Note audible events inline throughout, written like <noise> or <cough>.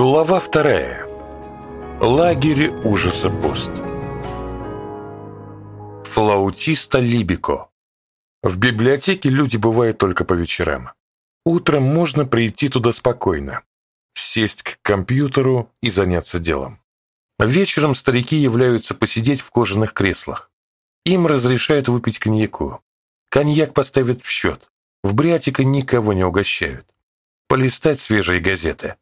Глава вторая. Лагерь ужаса пост. Флаутиста Либико. В библиотеке люди бывают только по вечерам. Утром можно прийти туда спокойно, сесть к компьютеру и заняться делом. Вечером старики являются посидеть в кожаных креслах. Им разрешают выпить коньяку. Коньяк поставят в счет. В Бриатика никого не угощают. Полистать свежие газеты.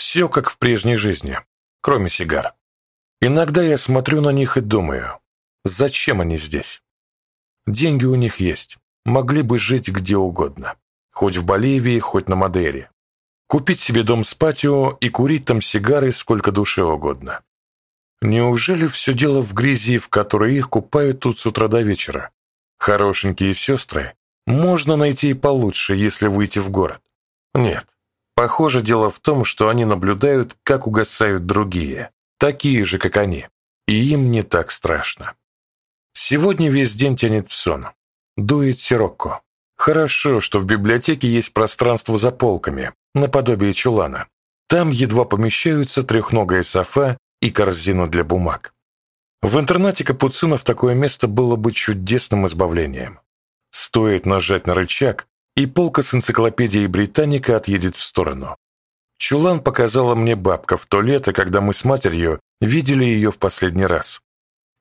Все как в прежней жизни, кроме сигар. Иногда я смотрю на них и думаю, зачем они здесь? Деньги у них есть, могли бы жить где угодно. Хоть в Боливии, хоть на Мадейре. Купить себе дом с патио и курить там сигары сколько душе угодно. Неужели все дело в грязи, в которой их купают тут с утра до вечера? Хорошенькие сестры можно найти и получше, если выйти в город. Нет, Похоже, дело в том, что они наблюдают, как угасают другие, такие же, как они, и им не так страшно. Сегодня весь день тянет в сон. Дует сирокко. Хорошо, что в библиотеке есть пространство за полками, наподобие чулана. Там едва помещаются трехногая софа и корзина для бумаг. В интернате капуцинов такое место было бы чудесным избавлением. Стоит нажать на рычаг, и полка с энциклопедией Британика отъедет в сторону. Чулан показала мне бабка в то лето, когда мы с матерью видели ее в последний раз.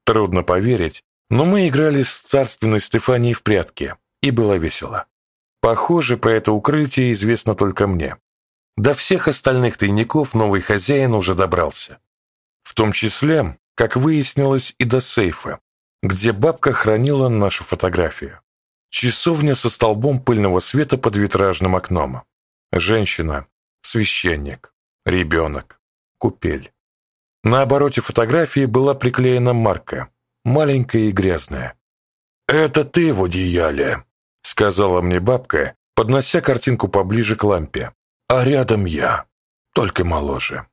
Трудно поверить, но мы играли с царственной Стефанией в прятки, и было весело. Похоже, про это укрытие известно только мне. До всех остальных тайников новый хозяин уже добрался. В том числе, как выяснилось, и до сейфа, где бабка хранила нашу фотографию. Часовня со столбом пыльного света под витражным окном. Женщина, священник, ребенок, купель. На обороте фотографии была приклеена марка, маленькая и грязная. «Это ты в одеяле», — сказала мне бабка, поднося картинку поближе к лампе. «А рядом я, только моложе.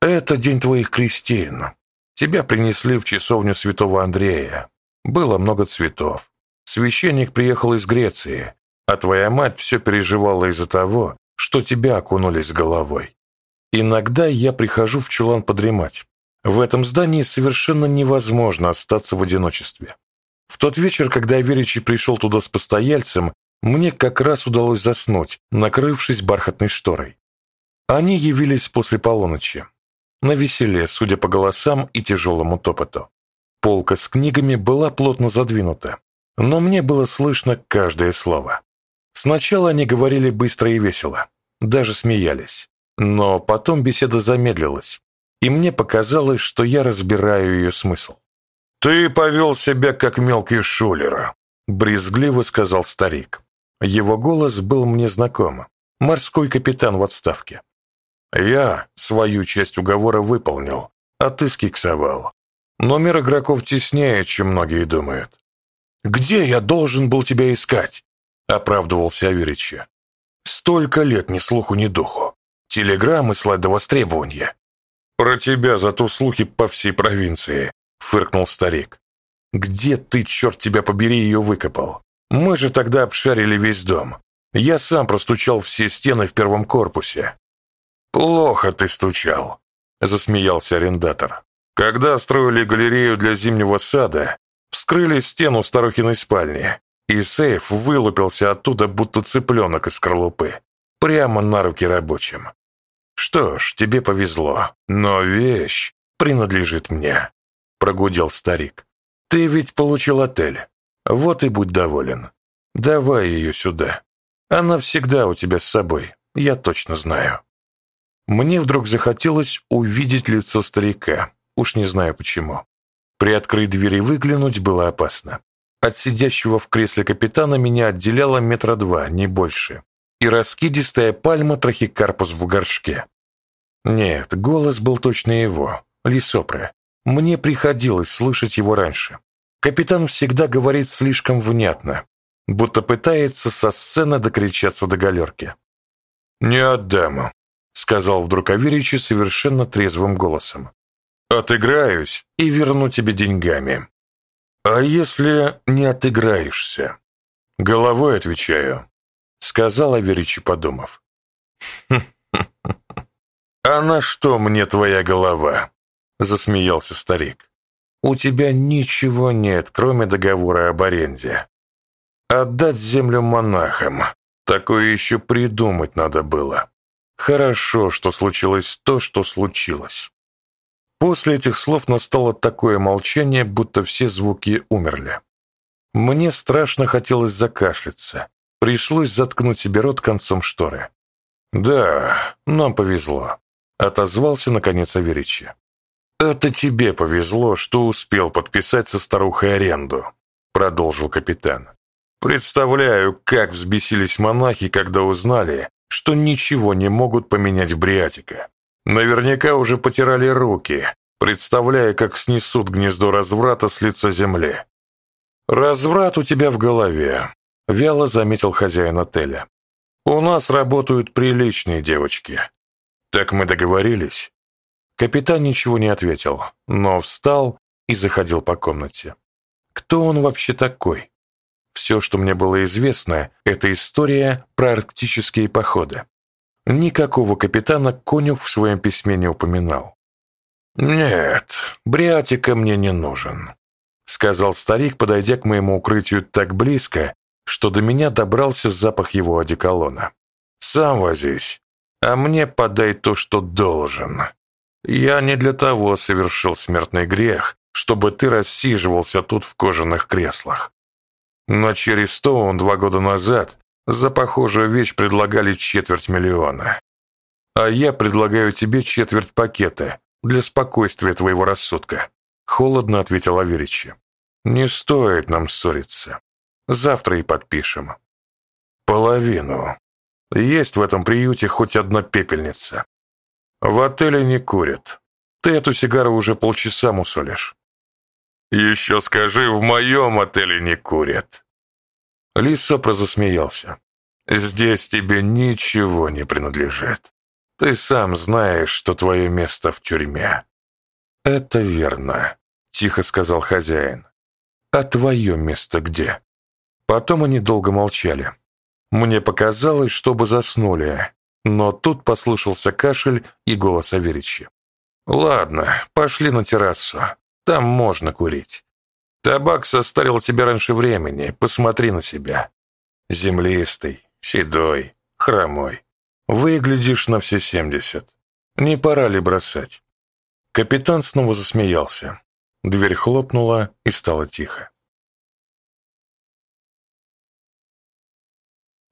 Это день твоих крестин. Тебя принесли в часовню святого Андрея. Было много цветов. Священник приехал из Греции, а твоя мать все переживала из-за того, что тебя окунули с головой. Иногда я прихожу в чулан подремать. В этом здании совершенно невозможно остаться в одиночестве. В тот вечер, когда Аверичий пришел туда с постояльцем, мне как раз удалось заснуть, накрывшись бархатной шторой. Они явились после полуночи. На веселе, судя по голосам и тяжелому топоту. Полка с книгами была плотно задвинута, но мне было слышно каждое слово. Сначала они говорили быстро и весело, даже смеялись. Но потом беседа замедлилась, и мне показалось, что я разбираю ее смысл. «Ты повел себя как мелкий шулер», — брезгливо сказал старик. Его голос был мне знаком. Морской капитан в отставке. «Я свою часть уговора выполнил, а ты скиксовал. Но мир игроков теснее, чем многие думают. «Где я должен был тебя искать?» — оправдывался Аверича. «Столько лет ни слуху, ни духу. Телеграммы слать до востребования». «Про тебя зато слухи по всей провинции», — фыркнул старик. «Где ты, черт тебя побери, ее выкопал? Мы же тогда обшарили весь дом. Я сам простучал все стены в первом корпусе». «Плохо ты стучал», — засмеялся арендатор. «Когда строили галерею для зимнего сада, Вскрыли стену старухиной спальни, и сейф вылупился оттуда, будто цыпленок из скорлупы, прямо на руки рабочим. «Что ж, тебе повезло, но вещь принадлежит мне», — прогудел старик. «Ты ведь получил отель, вот и будь доволен. Давай ее сюда. Она всегда у тебя с собой, я точно знаю». Мне вдруг захотелось увидеть лицо старика, уж не знаю почему. Приоткрыть дверь и выглянуть было опасно. От сидящего в кресле капитана меня отделяло метра два, не больше. И раскидистая пальма трахикарпус в горшке. Нет, голос был точно его, Лисопре. Мне приходилось слышать его раньше. Капитан всегда говорит слишком внятно, будто пытается со сцены докричаться до галерки. «Не отдам», — сказал вдруг Аверичи совершенно трезвым голосом. Отыграюсь и верну тебе деньгами. А если не отыграешься? Головой отвечаю, сказал Аверичи, подумав. <laughs> «А на что мне твоя голова?» — засмеялся старик. «У тебя ничего нет, кроме договора об аренде. Отдать землю монахам. Такое еще придумать надо было. Хорошо, что случилось то, что случилось». После этих слов настало такое молчание, будто все звуки умерли. Мне страшно хотелось закашляться. Пришлось заткнуть себе рот концом шторы. «Да, нам повезло», — отозвался наконец Аверичи. «Это тебе повезло, что успел подписать со старухой аренду», — продолжил капитан. «Представляю, как взбесились монахи, когда узнали, что ничего не могут поменять в Бриатика. Наверняка уже потирали руки, представляя, как снесут гнездо разврата с лица земли. «Разврат у тебя в голове», — вяло заметил хозяин отеля. «У нас работают приличные девочки». «Так мы договорились?» Капитан ничего не ответил, но встал и заходил по комнате. Кто он вообще такой? Все, что мне было известно, это история про арктические походы. Никакого капитана Конюх в своем письме не упоминал. «Нет, Бриатика мне не нужен сказал старик, подойдя к моему укрытию так близко, что до меня добрался запах его одеколона. «Сам возись, а мне подай то, что должен. Я не для того совершил смертный грех, чтобы ты рассиживался тут в кожаных креслах. Но через то он два года назад за похожую вещь предлагали четверть миллиона. А я предлагаю тебе четверть пакета для спокойствия твоего рассудка», — холодно ответил Аверичи. Не стоит нам ссориться. Завтра и подпишем. Половину. Есть в этом приюте хоть одна пепельница. В отеле не курят. Ты эту сигару уже полчаса мусолишь. Еще скажи, в моем отеле не курят. Лисопра засмеялся. Здесь тебе ничего не принадлежит. Ты сам знаешь, что твое место в тюрьме. Это верно, тихо сказал хозяин. «А твое место где?» Потом они долго молчали. Мне показалось, чтобы заснули, но тут послышался кашель и голос Аверича. «Ладно, пошли на террасу. Там можно курить. Табак состарил тебя раньше времени, посмотри на себя. Землистый, седой, хромой. Выглядишь на все семьдесят. Не пора ли бросать?» Капитан снова засмеялся. Дверь хлопнула и стало тихо.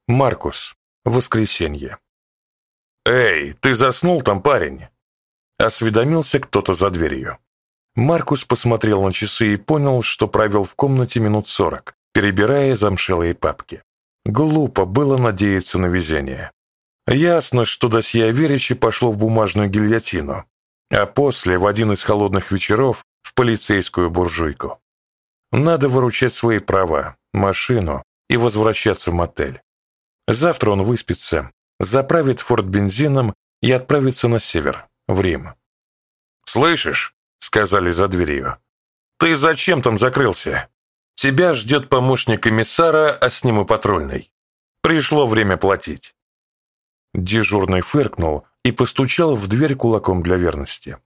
Маркус. Воскресенье. «Эй, ты заснул там, парень?» Осведомился кто-то за дверью. Маркус посмотрел на часы и понял, что провел в комнате минут сорок, перебирая замшелые папки. Глупо было надеяться на везение. Ясно, что досье Веричи пошло в бумажную гильотину, а после, в один из холодных вечеров, в полицейскую буржуйку. Надо выручать свои права, машину и возвращаться в мотель. Завтра он выспится, заправит форт бензином и отправится на север, в Рим. «Слышишь?» — сказали за дверью. «Ты зачем там закрылся? Тебя ждет помощник комиссара, а с ним и патрульный. Пришло время платить». Дежурный фыркнул и постучал в дверь кулаком для верности.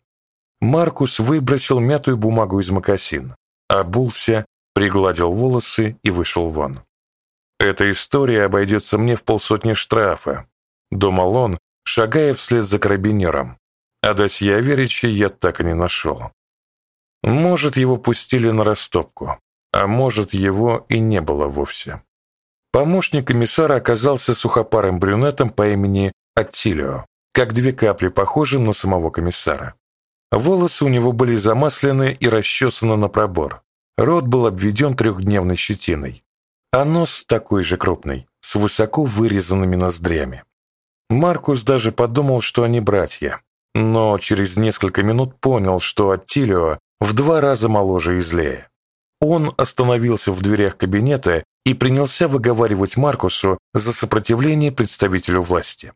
Маркус выбросил мятую бумагу из мокасин, обулся, пригладил волосы и вышел вон. «Эта история обойдется мне в полсотни штрафа», — думал он, шагая вслед за карабинером. А досье Аверича я так и не нашел. Может, его пустили на растопку, а может, его и не было вовсе. Помощник комиссара оказался сухопарым брюнетом по имени Аттилио, как две капли похожим на самого комиссара. Волосы у него были замаслены и расчесаны на пробор. Рот был обведен трехдневной щетиной. А нос такой же крупный, с высоко вырезанными ноздрями. Маркус даже подумал, что они братья, но через несколько минут понял, что Аттилио в два раза моложе и злее. Он остановился в дверях кабинета и принялся выговаривать Маркусу за сопротивление представителю власти.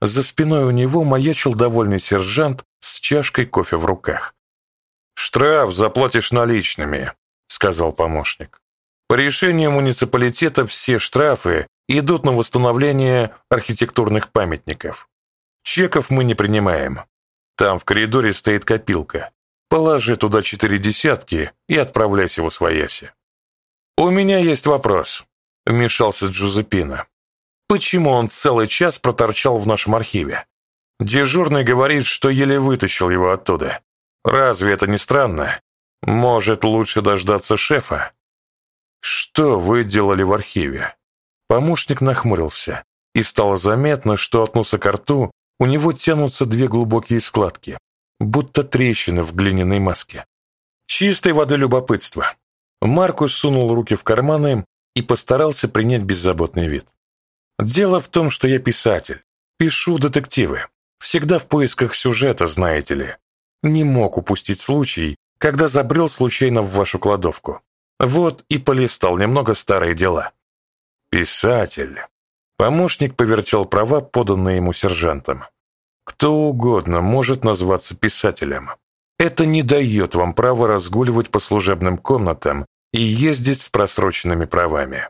За спиной у него маячил довольный сержант с чашкой кофе в руках. «Штраф заплатишь наличными», — сказал помощник. «По решению муниципалитета все штрафы идут на восстановление архитектурных памятников. Чеков мы не принимаем, Там в коридоре стоит копилка. Положи туда четыре десятки и отправляйся в Освояси. «У меня есть вопрос», — вмешался Джузеппина. «Почему он целый час проторчал в нашем архиве? Дежурный говорит, что еле вытащил его оттуда. Разве это не странно? Может, лучше дождаться шефа?» «Что вы делали в архиве?» Помощник нахмурился, и стало заметно, что от носа к рту у него тянутся две глубокие складки, будто трещины в глиняной маске. Чистой воды любопытство. Маркус сунул руки в карманы и постарался принять беззаботный вид. «Дело в том, что я писатель. Пишу детективы. Всегда в поисках сюжета, знаете ли. Не мог упустить случай, когда забрел случайно в вашу кладовку. Вот и полистал немного старые дела». «Писатель». Помощник повертел права, поданные ему сержантом. «Кто угодно может назваться писателем. Это не дает вам права разгуливать по служебным комнатам и ездить с просроченными правами.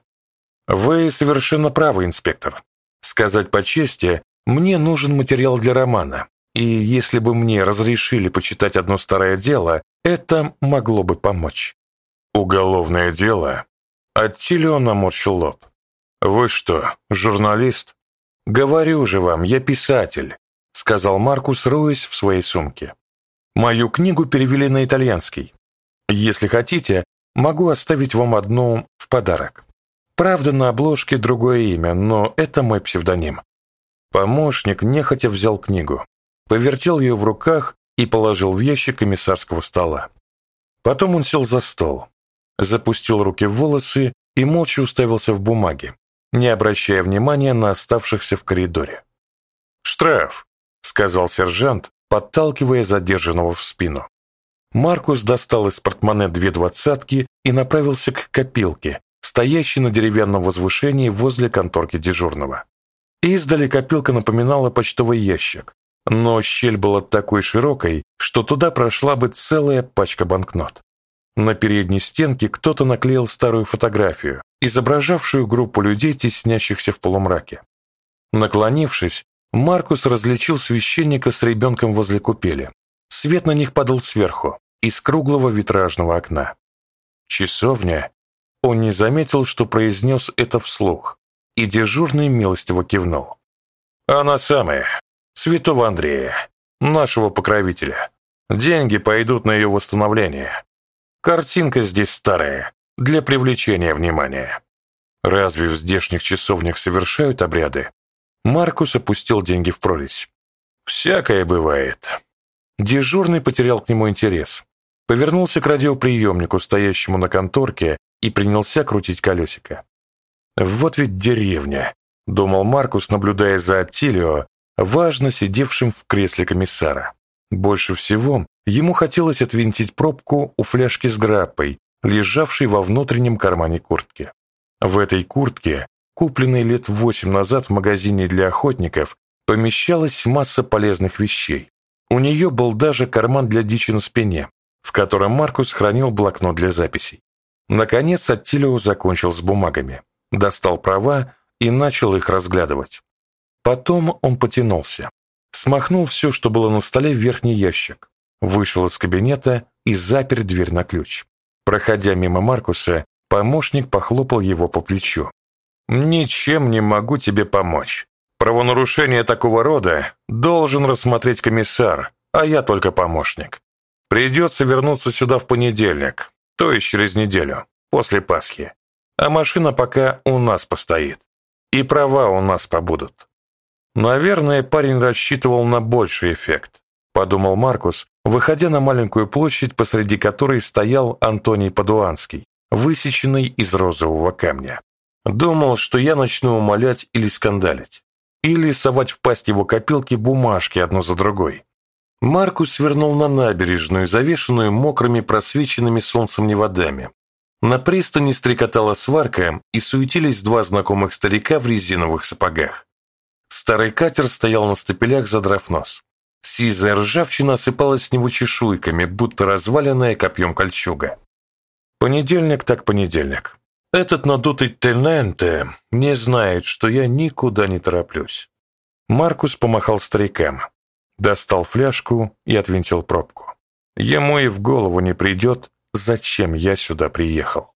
Вы совершенно правы, инспектор. Сказать по чести, мне нужен материал для романа, и если бы мне разрешили почитать одно старое дело, это могло бы помочь. Уголовное дело? Аттилио наморщил лоб. Вы что, журналист? Говорю же вам, я писатель, сказал Маркус, роясь в своей сумке. Мою книгу перевели на итальянский. Если хотите, Могу оставить вам одну в подарок. Правда, на обложке другое имя, но это мой псевдоним. Помощник нехотя взял книгу, повертел ее в руках и положил в ящик комиссарского стола. Потом он сел за стол, запустил руки в волосы и молча уставился в бумаги, не обращая внимания на оставшихся в коридоре. «Штраф», — сказал сержант, подталкивая задержанного в спину. Маркус достал из портмоне две двадцатки и направился к копилке, стоящей на деревянном возвышении возле конторки дежурного. Издали копилка напоминала почтовый ящик, но щель была такой широкой, что туда прошла бы целая пачка банкнот. На передней стенке кто-то наклеил старую фотографию, изображавшую группу людей, теснящихся в полумраке. Наклонившись, Маркус различил священника с ребенком возле купели. Свет на них падал сверху, из круглого витражного окна. Часовня. Он не заметил, что произнес это вслух, и дежурный милостиво кивнул. Она самая, святого Андрея, нашего покровителя. Деньги пойдут на ее восстановление. Картинка здесь старая, для привлечения внимания. Разве в здешних часовнях совершают обряды? Маркус опустил деньги в прорезь. Всякое бывает. Дежурный потерял к нему интерес повернулся к радиоприемнику, стоящему на конторке, и принялся крутить колесико. «Вот ведь деревня», — думал Маркус, наблюдая за Аттилио, важно сидевшим в кресле комиссара. Больше всего ему хотелось отвинтить пробку у фляжки с граппой, лежавшей во внутреннем кармане куртки. В этой куртке, купленной лет восемь назад в магазине для охотников, помещалась масса полезных вещей. У нее был даже карман для дичи на спине, в котором Маркус хранил блокнот для записей. Наконец Аттилио закончил с бумагами, достал права и начал их разглядывать. Потом он потянулся, смахнул все, что было на столе в верхний ящик, вышел из кабинета и запер дверь на ключ. Проходя мимо Маркуса, помощник похлопал его по плечу. «Ничем не могу тебе помочь. Правонарушение такого рода должен рассмотреть комиссар, а я только помощник. Придется вернуться сюда в понедельник, то есть через неделю, после Пасхи. А машина пока у нас постоит. И права у нас побудут. Наверное, парень рассчитывал на больший эффект, подумал Маркус, выходя на маленькую площадь, посреди которой стоял Антоний Падуанский, высеченный из розового камня. Думал, что я начну умолять или скандалить, или совать в пасть его копилки бумажки одну за другой, Маркус свернул на набережную, завешенную мокрыми просвеченными солнцем неводами. На пристани стрекотала сварка, и суетились два знакомых старика в резиновых сапогах. Старый катер стоял на стапелях, задрав нос. Сизая ржавчина осыпалась с него чешуйками, будто разваленная копьем кольчуга. Понедельник так понедельник. Этот надутый тененте не знает, что я никуда не тороплюсь. Маркус помахал старикам. достал фляжку и отвинтил пробку. Ему и в голову не придет, зачем я сюда приехал.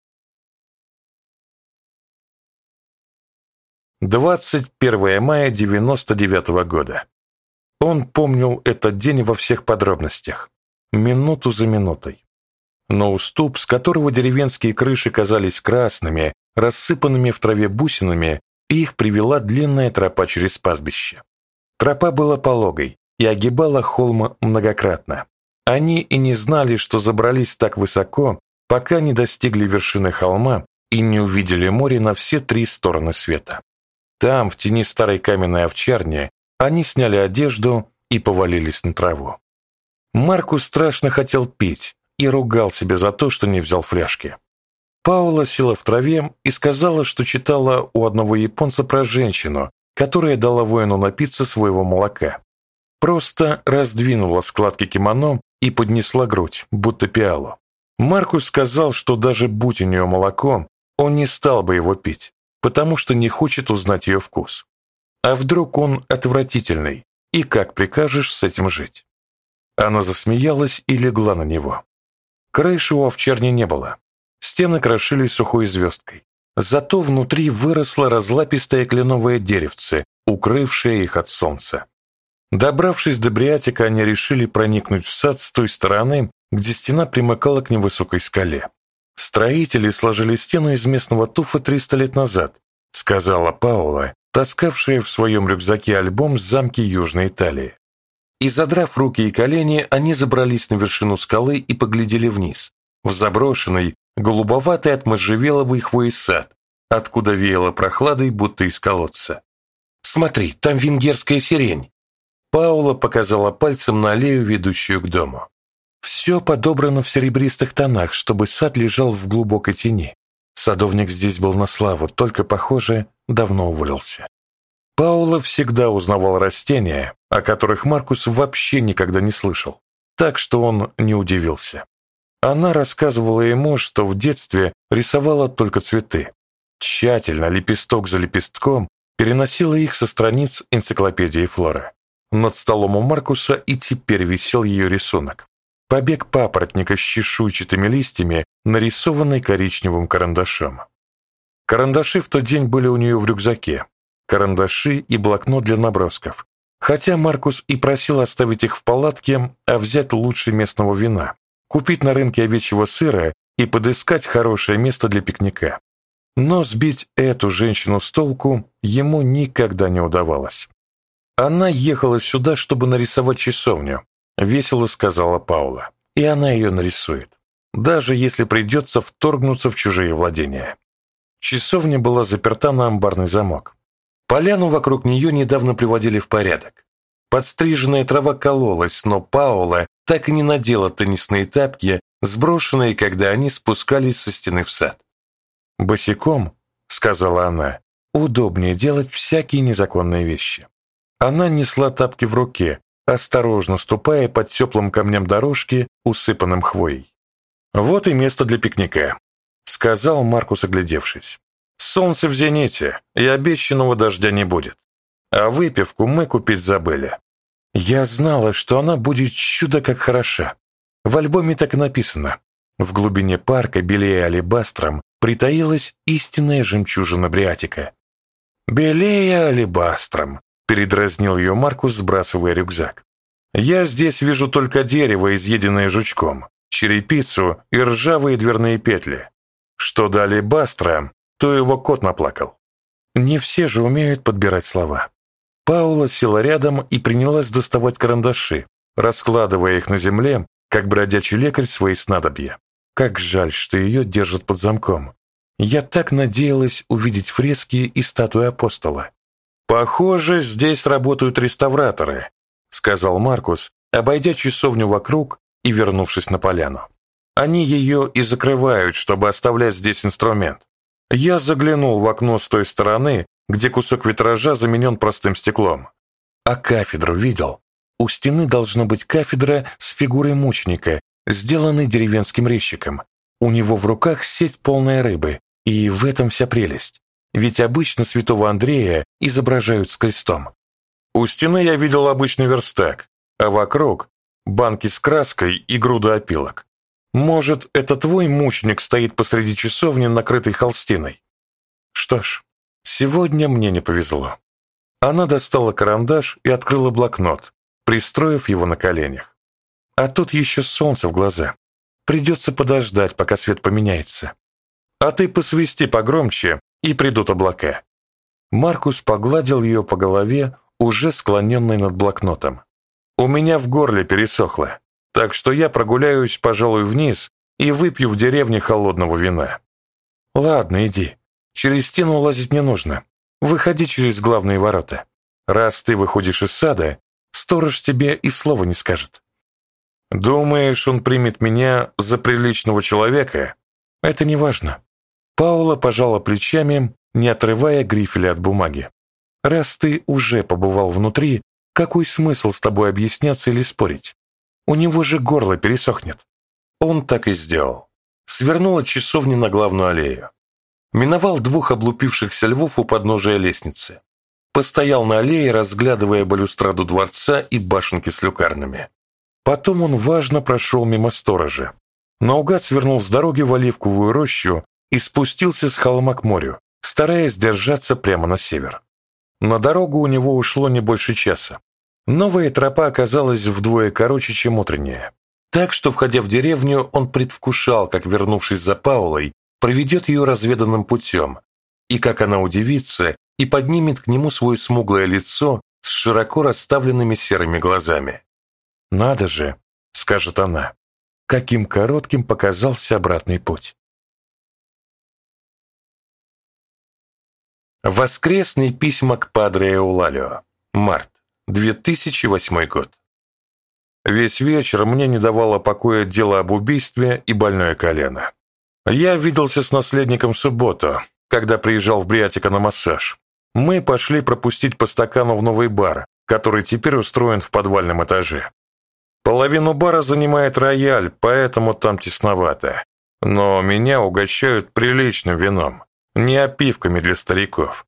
21 мая 99 -го года. Он помнил этот день во всех подробностях, минуту за минутой. Но уступ, с которого деревенские крыши казались красными, рассыпанными в траве бусинами, их привела длинная тропа через пастбище. Тропа была пологой и огибала холм многократно. Они и не знали, что забрались так высоко, пока не достигли вершины холма и не увидели море на все три стороны света. Там, в тени старой каменной овчарни, они сняли одежду и повалились на траву. Марку страшно хотел пить и ругал себя за то, что не взял фляжки. Паула села в траве и сказала, что читала у одного японца про женщину, которая дала воину напиться своего молока. Просто раздвинула складки кимоно и поднесла грудь, будто пиалу. Маркус сказал, что даже будь у нее молоко, он не стал бы его пить, потому что не хочет узнать ее вкус. А вдруг он отвратительный, и как прикажешь с этим жить? Она засмеялась и легла на него. Крыши у овчарни не было. Стены крошились сухой звездкой. Зато внутри выросло разлапистое кленовое деревце, укрывшее их от солнца. Добравшись до Бриатика, они решили проникнуть в сад с той стороны, где стена примыкала к невысокой скале. «Строители сложили стену из местного туфа 300 лет назад», сказала Паула, таскавшая в своем рюкзаке альбом с замки Южной Италии. И задрав руки и колени, они забрались на вершину скалы и поглядели вниз, в заброшенный, голубоватый от можжевеловой хвои сад, откуда веяло прохладой, будто из колодца. «Смотри, там венгерская сирень!» Паула показала пальцем на аллею, ведущую к дому. Все подобрано в серебристых тонах, чтобы сад лежал в глубокой тени. Садовник здесь был на славу, только, похоже, давно уволился. Паула всегда узнавал растения, о которых Маркус вообще никогда не слышал, так что он не удивился. Она рассказывала ему, что в детстве рисовала только цветы. Тщательно, лепесток за лепестком, переносила их со страниц энциклопедии флоры. Над столом у Маркуса и теперь висел ее рисунок. Побег папоротника с чешуйчатыми листьями, нарисованный коричневым карандашом. Карандаши в тот день были у нее в рюкзаке. Карандаши и блокнот для набросков. Хотя Маркус и просил оставить их в палатке, а взять лучше местного вина, купить на рынке овечьего сыра и подыскать хорошее место для пикника. Но сбить эту женщину с толку ему никогда не удавалось. Она ехала сюда, чтобы нарисовать часовню, весело сказала Паула. И она ее нарисует, даже если придется вторгнуться в чужие владения. Часовня была заперта на амбарный замок. Поляну вокруг нее недавно приводили в порядок. Подстриженная трава кололась, но Паула так и не надела теннисные тапки, сброшенные, когда они спускались со стены в сад. «Босиком», — сказала она, — «удобнее делать всякие незаконные вещи». Она несла тапки в руке, осторожно ступая под теплым камнем дорожки, усыпанным хвоей. «Вот и место для пикника», — сказал Маркус, оглядевшись. «Солнце в зените, и обещанного дождя не будет. А выпивку мы купить забыли. Я знала, что она будет чудо как хороша. В альбоме так и написано. В глубине парка, белее алебастром, притаилась истинная жемчужина Бриатика. «Белее алебастром», Передразнил ее Маркус, сбрасывая рюкзак. «Я здесь вижу только дерево, изъеденное жучком, черепицу и ржавые дверные петли. Что дали Бастра, то его кот наплакал. Не все же умеют подбирать слова». Паула села рядом и принялась доставать карандаши, раскладывая их на земле, как бродячий лекарь свои снадобья. Как жаль, что ее держат под замком. Я так надеялась увидеть фрески и статуи апостола. «Похоже, здесь работают реставраторы», — сказал Маркус, обойдя часовню вокруг и вернувшись на поляну. «Они ее и закрывают, чтобы оставлять здесь инструмент. Я заглянул в окно с той стороны, где кусок витража заменен простым стеклом. А кафедру видел? У стены должна быть кафедра с фигурой мученика, сделанной деревенским резчиком. У него в руках сеть полная рыбы, и в этом вся прелесть ведь обычно святого Андрея изображают с крестом. У стены я видел обычный верстак, а вокруг банки с краской и груда опилок. Может, это твой мученик стоит посреди часовни, накрытой холстиной? Что ж, сегодня мне не повезло. Она достала карандаш и открыла блокнот, пристроив его на коленях. А тут еще солнце в глаза. Придется подождать, пока свет поменяется. А ты посвисти погромче, и придут облака. Маркус погладил ее по голове, уже склоненной над блокнотом. У меня в горле пересохло, так что я прогуляюсь, пожалуй, вниз и выпью в деревне холодного вина. Ладно, иди. Через стену лазить не нужно. Выходи через главные ворота. Раз ты выходишь из сада, сторож тебе и слова не скажет. Думаешь, он примет меня за приличного человека? Это не важно. Паула пожала плечами, не отрывая грифеля от бумаги. Раз ты уже побывал внутри, какой смысл с тобой объясняться или спорить? У него же горло пересохнет. Он так и сделал. Свернул от часовни на главную аллею. Миновал двух облупившихся львов у подножия лестницы. Постоял на аллее, разглядывая балюстраду дворца и башенки с люкарнами. Потом он важно прошел мимо сторожа. Наугад свернул с дороги в оливковую рощу и спустился с холма к морю, стараясь держаться прямо на север. На дорогу у него ушло не больше часа. Новая тропа оказалась вдвое короче, чем утренняя. Так что, входя в деревню, он предвкушал, как, вернувшись за Паулой, проведет ее разведанным путем, и как она удивится и поднимет к нему свое смуглое лицо с широко расставленными серыми глазами. «Надо же», — скажет она, — «каким коротким показался обратный путь». Воскресные письма к Падре Эулалио. Март. 2008 год. Весь вечер мне не давало покоя дело об убийстве и больное колено. Я виделся с наследником в субботу, когда приезжал в Бриатика на массаж. Мы пошли пропустить по стакану в новый бар, который теперь устроен в подвальном этаже. Половину бара занимает рояль, поэтому там тесновато. Но меня угощают приличным вином, не опивками для стариков.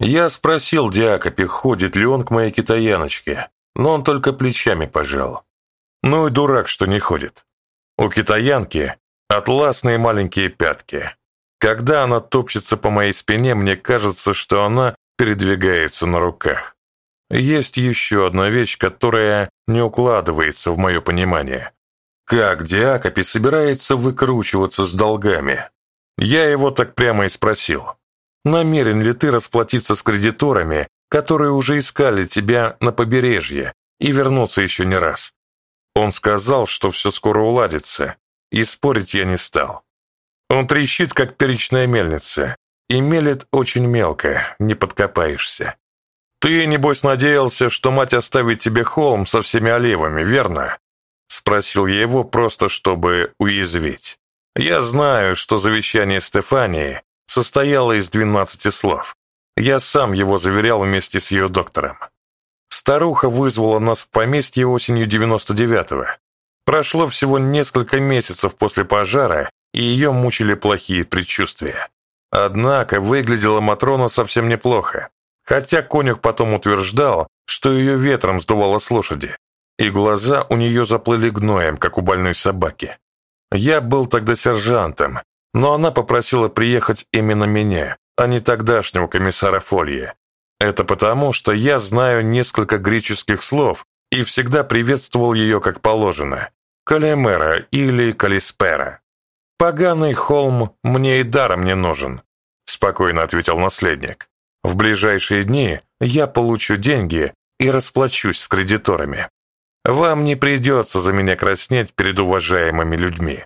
Я спросил Диакопи, ходит ли он к моей китаяночке, но он только плечами пожал. Ну и дурак, что не ходит. У китаянки атласные маленькие пятки. Когда она топчется по моей спине, мне кажется, что она передвигается на руках. Есть еще одна вещь, которая не укладывается в мое понимание. Как Диакопи собирается выкручиваться с долгами? Я его так прямо и спросил намерен ли ты расплатиться с кредиторами, которые уже искали тебя на побережье, и вернуться еще не раз. Он сказал, что все скоро уладится, и спорить я не стал. Он трещит, как перечная мельница, и мелет очень мелко, не подкопаешься. Ты, небось, надеялся, что мать оставит тебе холм со всеми оливами, верно? Спросил я его просто, чтобы уязвить. Я знаю, что завещание Стефании состояло из 12 слов. Я сам его заверял вместе с ее доктором. Старуха вызвала нас в поместье осенью 99-го. Прошло всего несколько месяцев после пожара, и ее мучили плохие предчувствия. Однако выглядела Матрона совсем неплохо, хотя конюх потом утверждал, что ее ветром сдувало с лошади, и глаза у нее заплыли гноем, как у больной собаки. Я был тогда сержантом, но она попросила приехать именно меня, а не тогдашнего комиссара Фолье. Это потому, что я знаю несколько греческих слов и всегда приветствовал ее как положено. Калемера или Калиспера. «Поганый холм мне и даром не нужен», – спокойно ответил наследник. «В ближайшие дни я получу деньги и расплачусь с кредиторами. Вам не придется за меня краснеть перед уважаемыми людьми.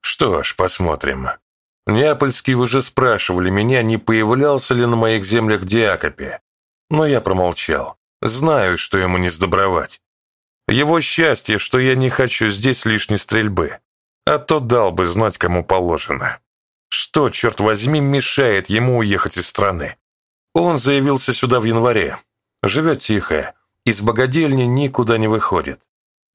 Что ж, посмотрим. Неапольские уже спрашивали меня, не появлялся ли на моих землях Диакопе. Но я промолчал. Знаю, что ему не сдобровать. Его счастье, что я не хочу здесь лишней стрельбы. А то дал бы знать, кому положено. Что, черт возьми, мешает ему уехать из страны? Он заявился сюда в январе. Живет тихо, из богадельни никуда не выходит.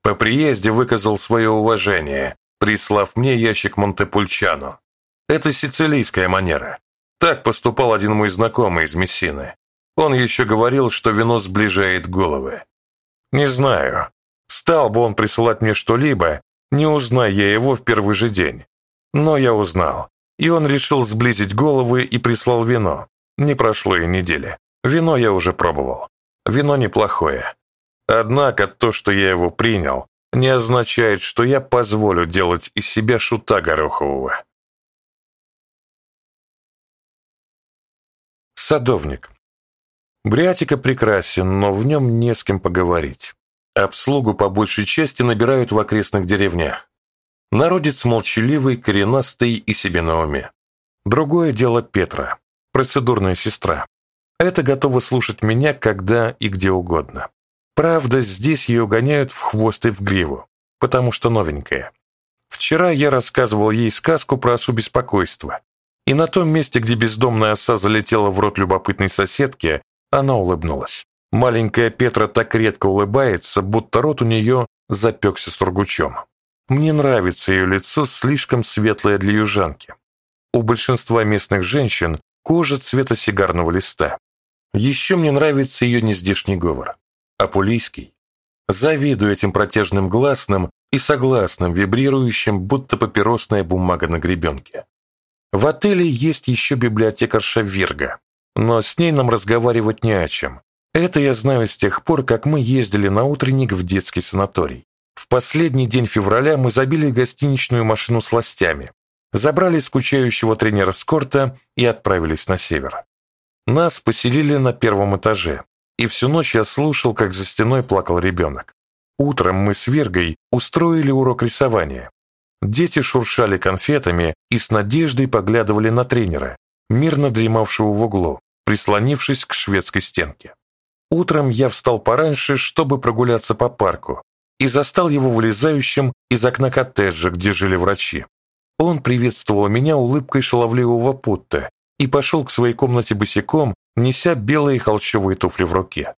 По приезде выказал свое уважение, прислав мне ящик Монтепульчано. Это сицилийская манера. Так поступал один мой знакомый из Мессины. Он еще говорил, что вино сближает головы. Не знаю. Стал бы он присылать мне что-либо, не узнай я его в первый же день. Но я узнал, и он решил сблизить головы и прислал вино. Не прошло и недели. Вино я уже пробовал. Вино неплохое. Однако то, что я его принял, не означает, что я позволю делать из себя шута Горохового. Садовник. Бриатика прекрасен, но в нем не с кем поговорить. Обслугу по большей части набирают в окрестных деревнях. Народец молчаливый, коренастый и себе на уме. Другое дело Петра, процедурная сестра. Это готова слушать меня когда и где угодно. Правда, здесь ее гоняют в хвост и в гриву, потому что новенькая. Вчера я рассказывал ей сказку про осу беспокойства, и на том месте, где бездомная оса залетела в рот любопытной соседки, она улыбнулась. Маленькая Петра так редко улыбается, будто рот у нее запекся сургучом. Мне нравится ее лицо, слишком светлое для южанки. У большинства местных женщин кожа цвета сигарного листа. Еще мне нравится ее нездешний говор. Апулийский. Завидую этим протяжным гласным и согласным, вибрирующим, будто папиросная бумага на гребенке. В отеле есть еще библиотекарша Вирга, но с ней нам разговаривать не о чем. Это я знаю с тех пор, как мы ездили на утренник в детский санаторий. В последний день февраля мы забили гостиничную машину с ластями, забрали скучающего тренера Скорта и отправились на север. Нас поселили на первом этаже, и всю ночь я слушал, как за стеной плакал ребенок. Утром мы с Вергой устроили урок рисования. Дети шуршали конфетами и с надеждой поглядывали на тренера, мирно дремавшего в углу, прислонившись к шведской стенке. Утром я встал пораньше, чтобы прогуляться по парку, и застал его вылезающим из окна коттеджа, где жили врачи. Он приветствовал меня улыбкой шаловливого путта и пошел к своей комнате босиком, неся белые холщовые туфли в руке.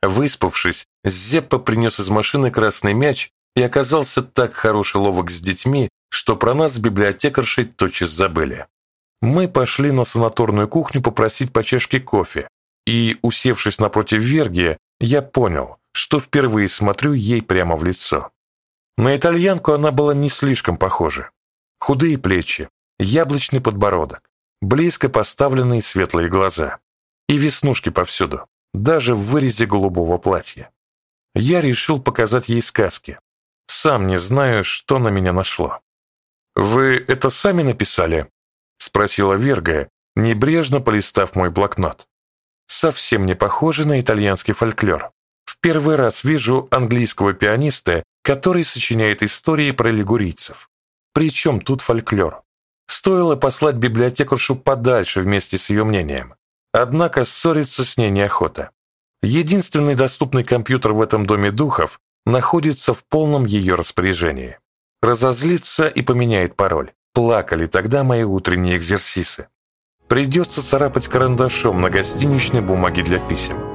Выспавшись, Зеппа принес из машины красный мяч и оказался так хорош и ловок с детьми, что про нас с библиотекаршей тотчас забыли. Мы пошли на санаторную кухню попросить по чашке кофе, и, усевшись напротив Верги, я понял, что впервые смотрю ей прямо в лицо. На итальянку она была не слишком похожа. Худые плечи, яблочный подбородок, близко поставленные светлые глаза и веснушки повсюду, даже в вырезе голубого платья. Я решил показать ей сказки. Сам не знаю, что на меня нашло. «Вы это сами написали?» — спросила Верга, небрежно полистав мой блокнот. «Совсем не похоже на итальянский фольклор. В первый раз вижу английского пианиста, который сочиняет истории про лигурийцев. Причем тут фольклор? Стоило послать библиотекаршу подальше вместе с ее мнением. Однако ссориться с ней неохота. Единственный доступный компьютер в этом доме духов находится в полном ее распоряжении. Разозлится и поменяет пароль. Плакали тогда мои утренние экзерсисы. Придется царапать карандашом на гостиничной бумаге для писем.